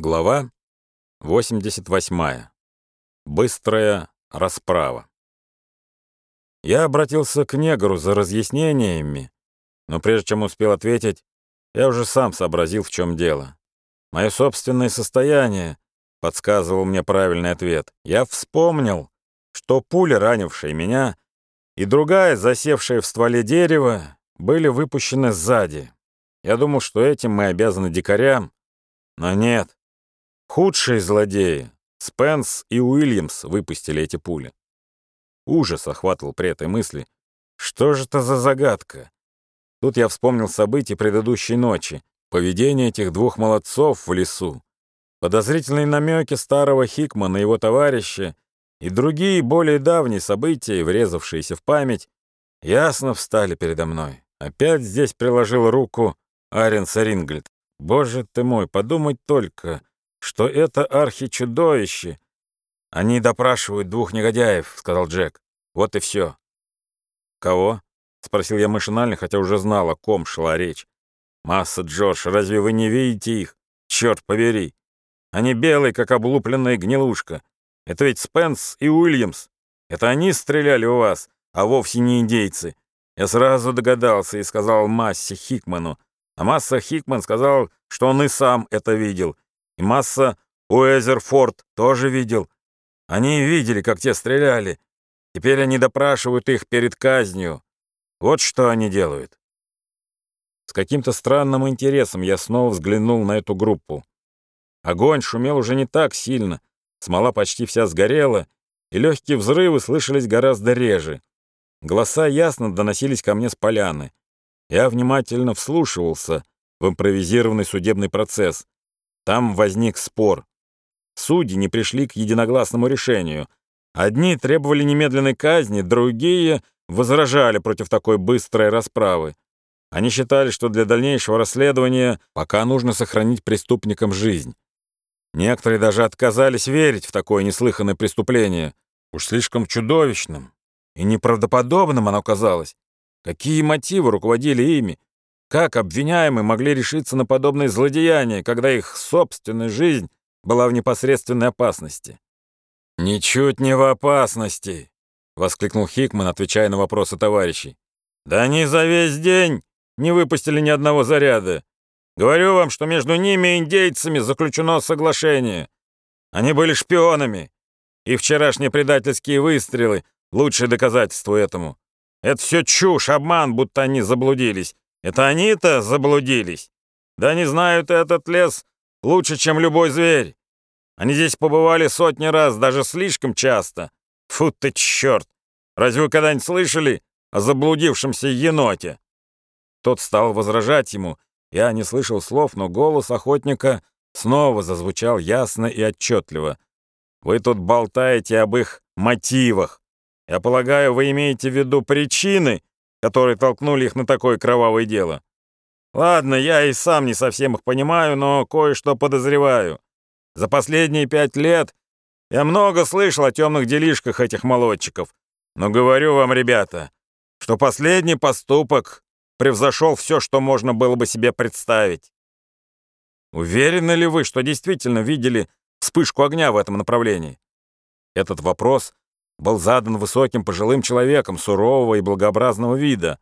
Глава 88. Быстрая расправа. Я обратился к негру за разъяснениями, но прежде чем успел ответить, я уже сам сообразил, в чем дело. Мое собственное состояние подсказывал мне правильный ответ. Я вспомнил, что пуля, ранившая меня, и другая, засевшая в стволе дерева, были выпущены сзади. Я думал, что этим мы обязаны дикарям, но нет. Худшие злодеи, Спенс и Уильямс, выпустили эти пули. Ужас охватывал при этой мысли. Что же это за загадка? Тут я вспомнил события предыдущей ночи, поведение этих двух молодцов в лесу, подозрительные намеки старого Хикмана и его товарища и другие более давние события, врезавшиеся в память, ясно встали передо мной. Опять здесь приложил руку Арен Сарингельд. Боже ты мой, подумать только, что это архичудовище. Они допрашивают двух негодяев, сказал Джек. Вот и все. Кого? Спросил я машинально, хотя уже знал, о ком шла речь. Масса, Джордж, разве вы не видите их? Черт побери. Они белые, как облупленная гнилушка. Это ведь Спенс и Уильямс. Это они стреляли у вас, а вовсе не индейцы. Я сразу догадался и сказал Массе Хикману. А Масса Хикман сказал, что он и сам это видел. И масса Уэзерфорд тоже видел. Они видели, как те стреляли. Теперь они допрашивают их перед казнью. Вот что они делают. С каким-то странным интересом я снова взглянул на эту группу. Огонь шумел уже не так сильно, смола почти вся сгорела, и легкие взрывы слышались гораздо реже. Голоса ясно доносились ко мне с поляны. Я внимательно вслушивался в импровизированный судебный процесс. Там возник спор. Судьи не пришли к единогласному решению. Одни требовали немедленной казни, другие возражали против такой быстрой расправы. Они считали, что для дальнейшего расследования пока нужно сохранить преступникам жизнь. Некоторые даже отказались верить в такое неслыханное преступление. Уж слишком чудовищным и неправдоподобным оно казалось. Какие мотивы руководили ими? Как обвиняемые могли решиться на подобные злодеяния, когда их собственная жизнь была в непосредственной опасности? «Ничуть не в опасности!» — воскликнул Хикман, отвечая на вопросы товарищей. «Да они за весь день не выпустили ни одного заряда. Говорю вам, что между ними и индейцами заключено соглашение. Они были шпионами, и вчерашние предательские выстрелы — лучшее доказательство этому. Это все чушь, обман, будто они заблудились. Это они-то заблудились. Да они знают этот лес лучше, чем любой зверь. Они здесь побывали сотни раз, даже слишком часто. Фу ты, черт! Разве вы когда-нибудь слышали о заблудившемся еноте?» Тот стал возражать ему. Я не слышал слов, но голос охотника снова зазвучал ясно и отчетливо. «Вы тут болтаете об их мотивах. Я полагаю, вы имеете в виду причины, которые толкнули их на такое кровавое дело. Ладно, я и сам не совсем их понимаю, но кое-что подозреваю. За последние пять лет я много слышал о темных делишках этих молодчиков. Но говорю вам, ребята, что последний поступок превзошел все, что можно было бы себе представить. Уверены ли вы, что действительно видели вспышку огня в этом направлении? Этот вопрос был задан высоким пожилым человеком сурового и благообразного вида.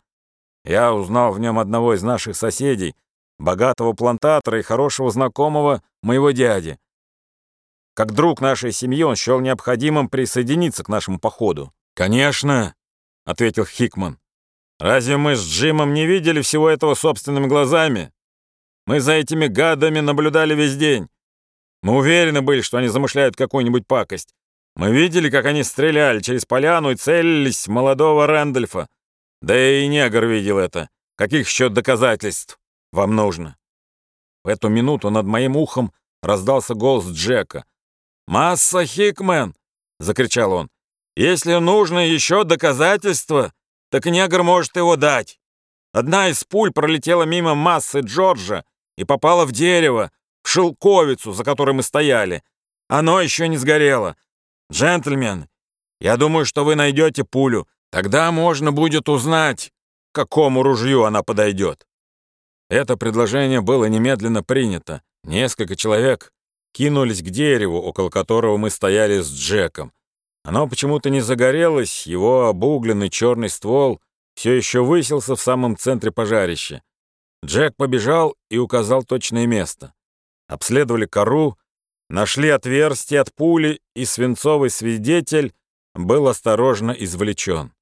Я узнал в нем одного из наших соседей, богатого плантатора и хорошего знакомого моего дяди. Как друг нашей семьи он счел необходимым присоединиться к нашему походу. «Конечно», — ответил Хикман. «Разве мы с Джимом не видели всего этого собственными глазами? Мы за этими гадами наблюдали весь день. Мы уверены были, что они замышляют какую-нибудь пакость. Мы видели, как они стреляли через поляну и целились в молодого Рэндольфа. Да и негр видел это. Каких еще доказательств вам нужно?» В эту минуту над моим ухом раздался голос Джека. «Масса Хикмен!» — закричал он. «Если нужно еще доказательства, так негр может его дать. Одна из пуль пролетела мимо массы Джорджа и попала в дерево, в шелковицу, за которой мы стояли. Оно еще не сгорело. «Джентльмен, я думаю, что вы найдете пулю. Тогда можно будет узнать, к какому ружью она подойдет». Это предложение было немедленно принято. Несколько человек кинулись к дереву, около которого мы стояли с Джеком. Оно почему-то не загорелось, его обугленный черный ствол все еще высился в самом центре пожарища. Джек побежал и указал точное место. Обследовали кору, нашли отверстие от пули, и свинцовый свидетель был осторожно извлечен.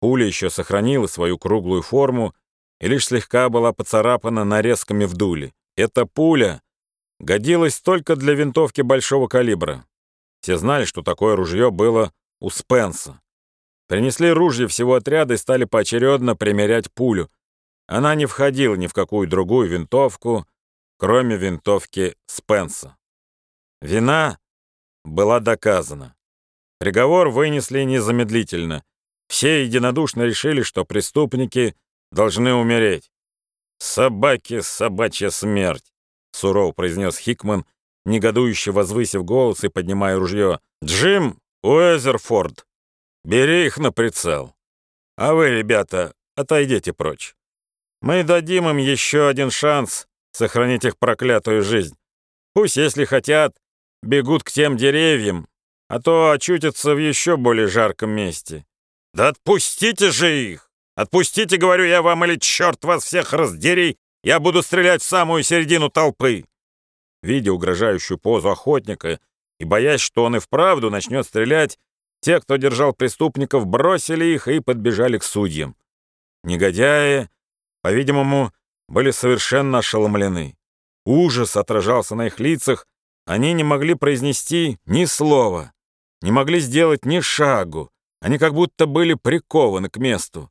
Пуля еще сохранила свою круглую форму и лишь слегка была поцарапана нарезками в дуле. Эта пуля годилась только для винтовки большого калибра. Все знали, что такое ружье было у Спенса. Принесли ружье всего отряда и стали поочередно примерять пулю. Она не входила ни в какую другую винтовку, кроме винтовки Спенса. Вина была доказана. Приговор вынесли незамедлительно. Все единодушно решили, что преступники должны умереть. «Собаки, собачья смерть!» — сурово произнес Хикман, негодующе возвысив голос и поднимая ружье. «Джим Уэзерфорд, бери их на прицел. А вы, ребята, отойдите прочь. Мы дадим им еще один шанс сохранить их проклятую жизнь. Пусть, если хотят, бегут к тем деревьям, а то очутятся в еще более жарком месте. Да отпустите же их! Отпустите, говорю я вам, или черт вас всех раздери, я буду стрелять в самую середину толпы. Видя угрожающую позу охотника и боясь, что он и вправду начнет стрелять, те, кто держал преступников, бросили их и подбежали к судьям. Негодяи, по-видимому, были совершенно ошеломлены. Ужас отражался на их лицах, они не могли произнести ни слова, не могли сделать ни шагу, они как будто были прикованы к месту.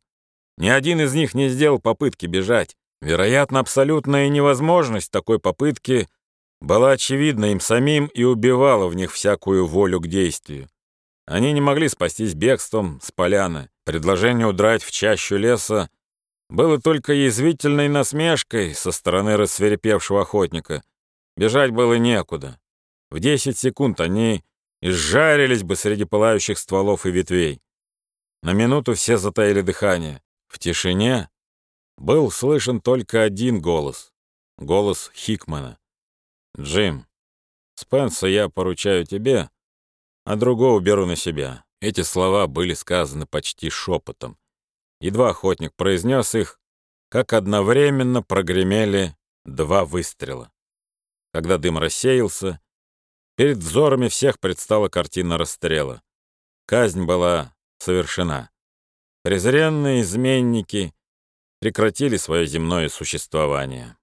Ни один из них не сделал попытки бежать. Вероятно, абсолютная невозможность такой попытки была очевидна им самим и убивала в них всякую волю к действию. Они не могли спастись бегством с поляны. Предложение удрать в чащу леса было только язвительной насмешкой со стороны рассверепевшего охотника. Бежать было некуда. В 10 секунд они изжарились бы среди пылающих стволов и ветвей. На минуту все затаили дыхание. В тишине был слышен только один голос. Голос Хикмана. «Джим, Спенса я поручаю тебе, а другого беру на себя». Эти слова были сказаны почти шепотом. Едва охотник произнес их, как одновременно прогремели два выстрела. Когда дым рассеялся, перед взорами всех предстала картина расстрела. Казнь была совершена. Презренные изменники прекратили свое земное существование.